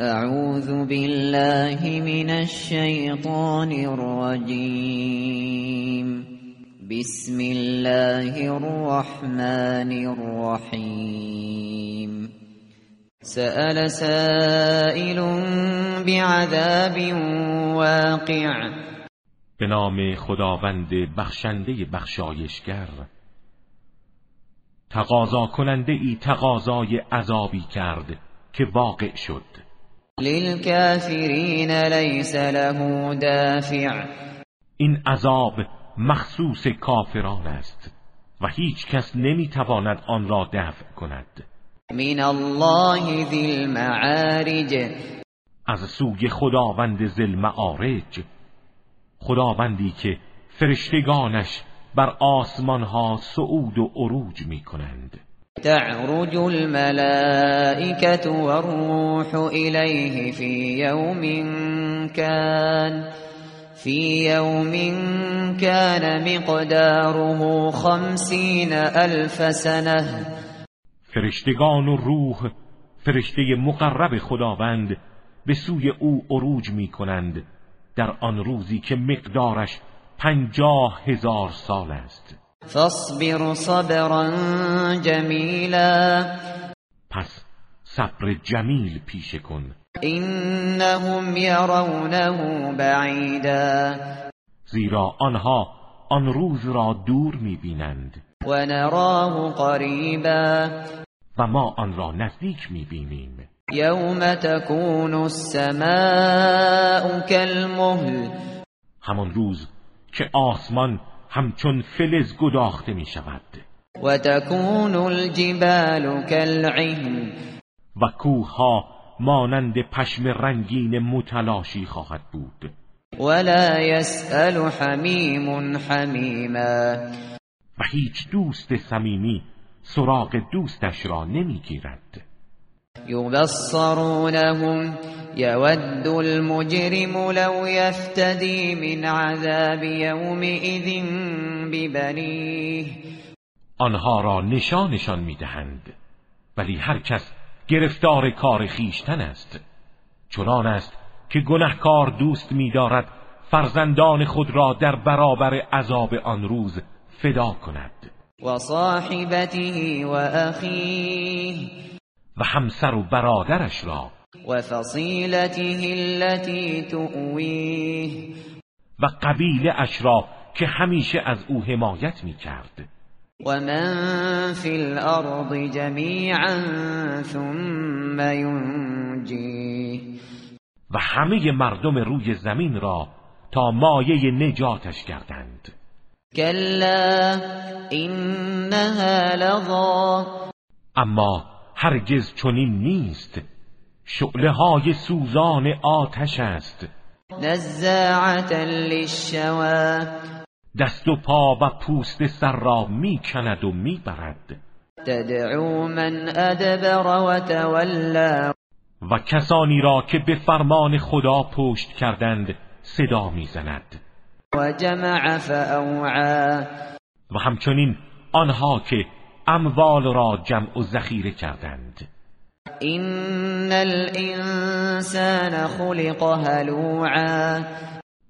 اعوذ بالله من الشیطان الرجیم بسم الله الرحمن الرحیم سأل سائل بعذاب واقع. به نام خداوند بخشنده بخشایشگر تقاضا کننده ای تقاضای عذابی کرد که واقع شد. للكافرین لیس له دافع. این عذاب مخصوص کافران است و هیچ کس نمی‌تواند آن را دفع کند. من الله ذی المعارج. از سوی خداوند ذی معارج خداوندی که فرشتگانش بر آسمان ها صعود و عروج می کنند تعرج الملائكة والروح إليه في يوم كان في يوم كان مقداره خمسين ألف سنة. فرشتگان و روح فرشته مقرب خداوند به سوی او عروج می کنند در آن روزی که مقدارش پنجاه هزار سال است. فاصبر صبرا جمیلا پس صبر جمیل پیشه کن. انهم یرونه بعیدا. زیرا آنها آن روز را دور می‌بینند. و نراه قریبا. و ما آن را نزدیک می‌بینیم. یوم تکون السماء کالمهل. همان روز که آسمان همچون فلز گداخته می شود و تکون الجبال کالعهن و کوه ها مانند پشم رنگین متلاشی خواهد بود. ولا يسأل حمیم حمیما و هیچ دوست صمیمی سراغ دوستش را نمی‌گیرد. یبصرونهم يود المجرم لو يفتدي من عذاب يومئذ ببنيه. آنها را نشانشان می‌دهند. ولی هر کس گرفتار کار خیشتن است. چنان است که گنهکار دوست می‌دارد فرزندان خود را در برابر عذاب آن روز فدا کند. و صاحبته و اخیه و همسر و برادرش را. وفصيلته التي تؤويه و قبیله اش را که همیشه از او حمایت می کرد و من فی الارض جمیعا ثم ینجیه. و همه مردم روی زمین را تا مایه نجاتش کردند کلا انها لظا. اما هرگز چنین نیست. شعله های سوزان آتش است. نزاعتا للشوا دست و پا و پوست سر را می کند و می برد تدعو من ادبر و تولا و کسانی را که به فرمان خدا پشت کردند صدا می‌زند. و جمع فاوعا و همچنین آنها که اموال را جمع و ذخیره کردند. این الانسان خلق هلوعا.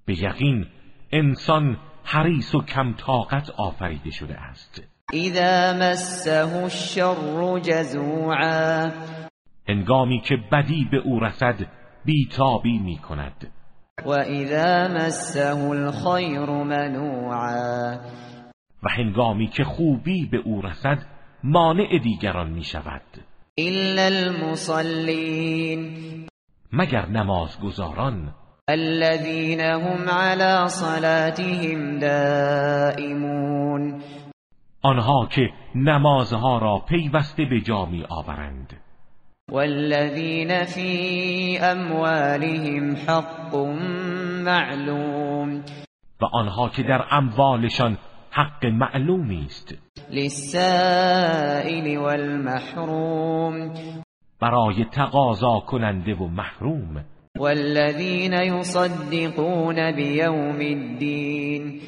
به یقین انسان حریص و کم طاقت آفریده شده است. اذا مسه الشر جزوعا. هنگامی که بدی به او رسد بیتابی می کند و اذا مسه الخیر منوعا. و هنگامی که خوبی به او رسد مانع دیگران می شود الا المصلين. مگر نمازگزاران. الذين هم على صلاتهم دائمون. آنها که نمازها را پیوسته به جا می آورند والذین فی اموالهم حق معلوم. و آنها که در اموالشان حق معلومی است. للسائل والمحروم. برای تقاضا کننده و محروم. والذین یصدقون بیوم الدین.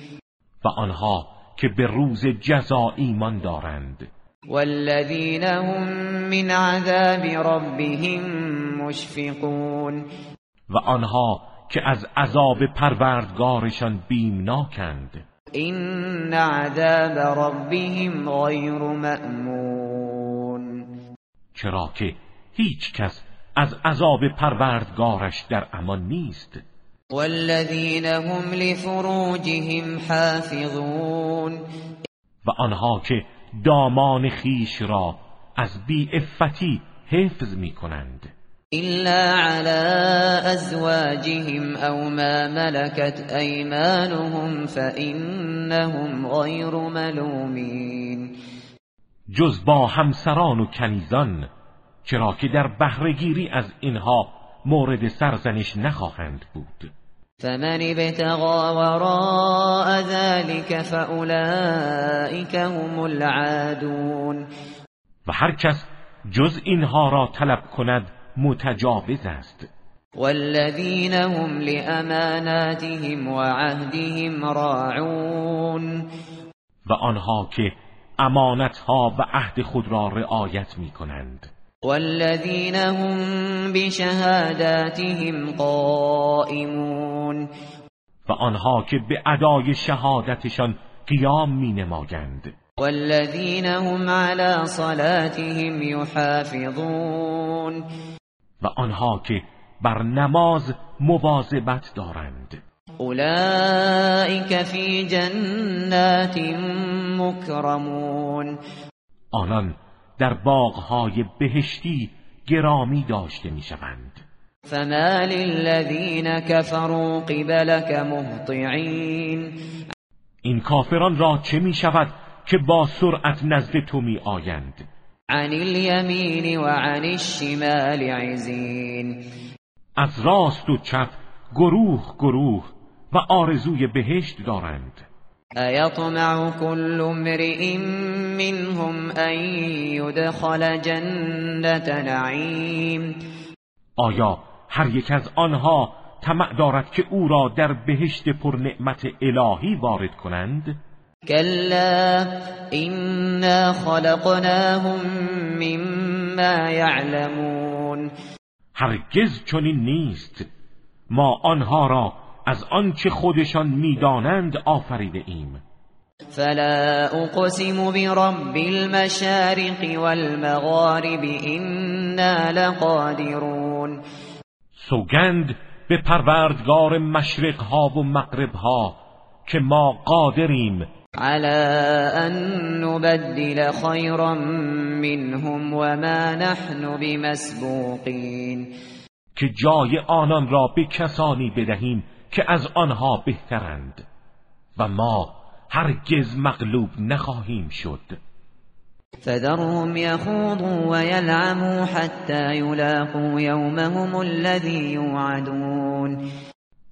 و آنها که به روز جزا ایمان دارند. والذین هم من عذاب ربهم مشفقون. و آنها که از عذاب پروردگارشان بیمناکند. این عذاب ربهم غیر مأمون. چرا که هیچ کس از عذاب پروردگارش در امان نیست. والذین هم لفروجهم حافظون. و آنها که دامان خیش را از بی افتی حفظ می کنند إلا على أزواجهم أو ما ملكت أيمانهم فإنهم غير ملومين. جز با همسران و کنیزان چرا که در بهرهگیری از اینها مورد سرزنش نخواهند بود. فمن ابتغى وراء ذلك فأولئك هم العادون. و هر کس جز اینها را طلب کند متجاوز است. والذین هم لأماناتهم وعهدهم راعون. و آنها که امانتها و عهد خود را رعایت می کنند والذین هم بشهاداتهم قائمون. و آنها که به ادای شهادتشان قیام می نمایند والذین هم على صلاتهم یحافظون. و آنها که بر نماز مواظبت دارند. اولئک فی جنات مکرمون. آنان در باغهای بهشتی گرامی داشته می‌شوند. فما للذین کفروا قبلك مهطعین. این کافران را چه می شود که با سرعت نزد تو می آیند عن الیمین و عن الشمال عزین از راست و چپ گروه گروه و آرزوی بهشت دارند. ایطمع كل امرئ منهم ان يدخل جنت نعیم آیا هر یک از آنها طمع دارد که او را در بهشت پر نعمت الهی وارد کنند؟ كلا إنا خلقناهم مما يعلمون. هرگز چنین نیست. ما آنها را از آنچه خودشان می‌دانند آفریده ایم. فلا اقسم برب المشارق والمغارب إنا لقادرون. سوگند به پروردگار مشرقها و مغربها که ما قادریم على أن نبدل خيرا منهم وما نحن بمسبوقين. که جای آنان را به کسانی بدهیم که از آنها بهترند و ما هرگز مغلوب نخواهیم شد. فذرهم يخوضوا ويلعموا حتى يلاقوا يومهم الذي يوعدون.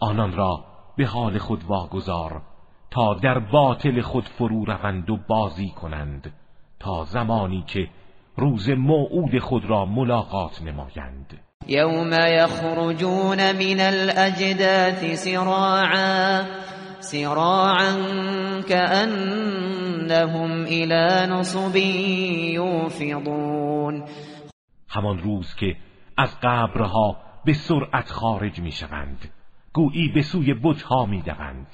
آنان را به حال خود واگذار تا در باطل خود فرو روند و بازی کنند تا زمانی که روز موعود خود را ملاقات نمایند. یوم یخرجون من الاجداث سراعا سراعا كأنهم الى نصب یوفضون. همان روز که از قبرها به سرعت خارج می شوند گویی به سوی بتها می دوند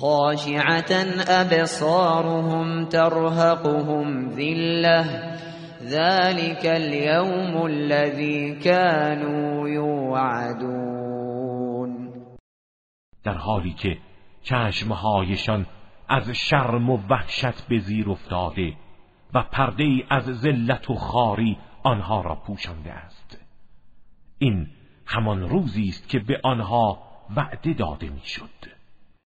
خاشعة أبصارهم ترهقهم ذلة. ذلك اليوم الذي كانوا يوعدون. در حالی که چشمهایشان از شرم و وحشت به زیر افتاده و پرده از ذلت و خاری آنها را پوشانده است. این همان روزی است که به آنها وعده داده می‌شد.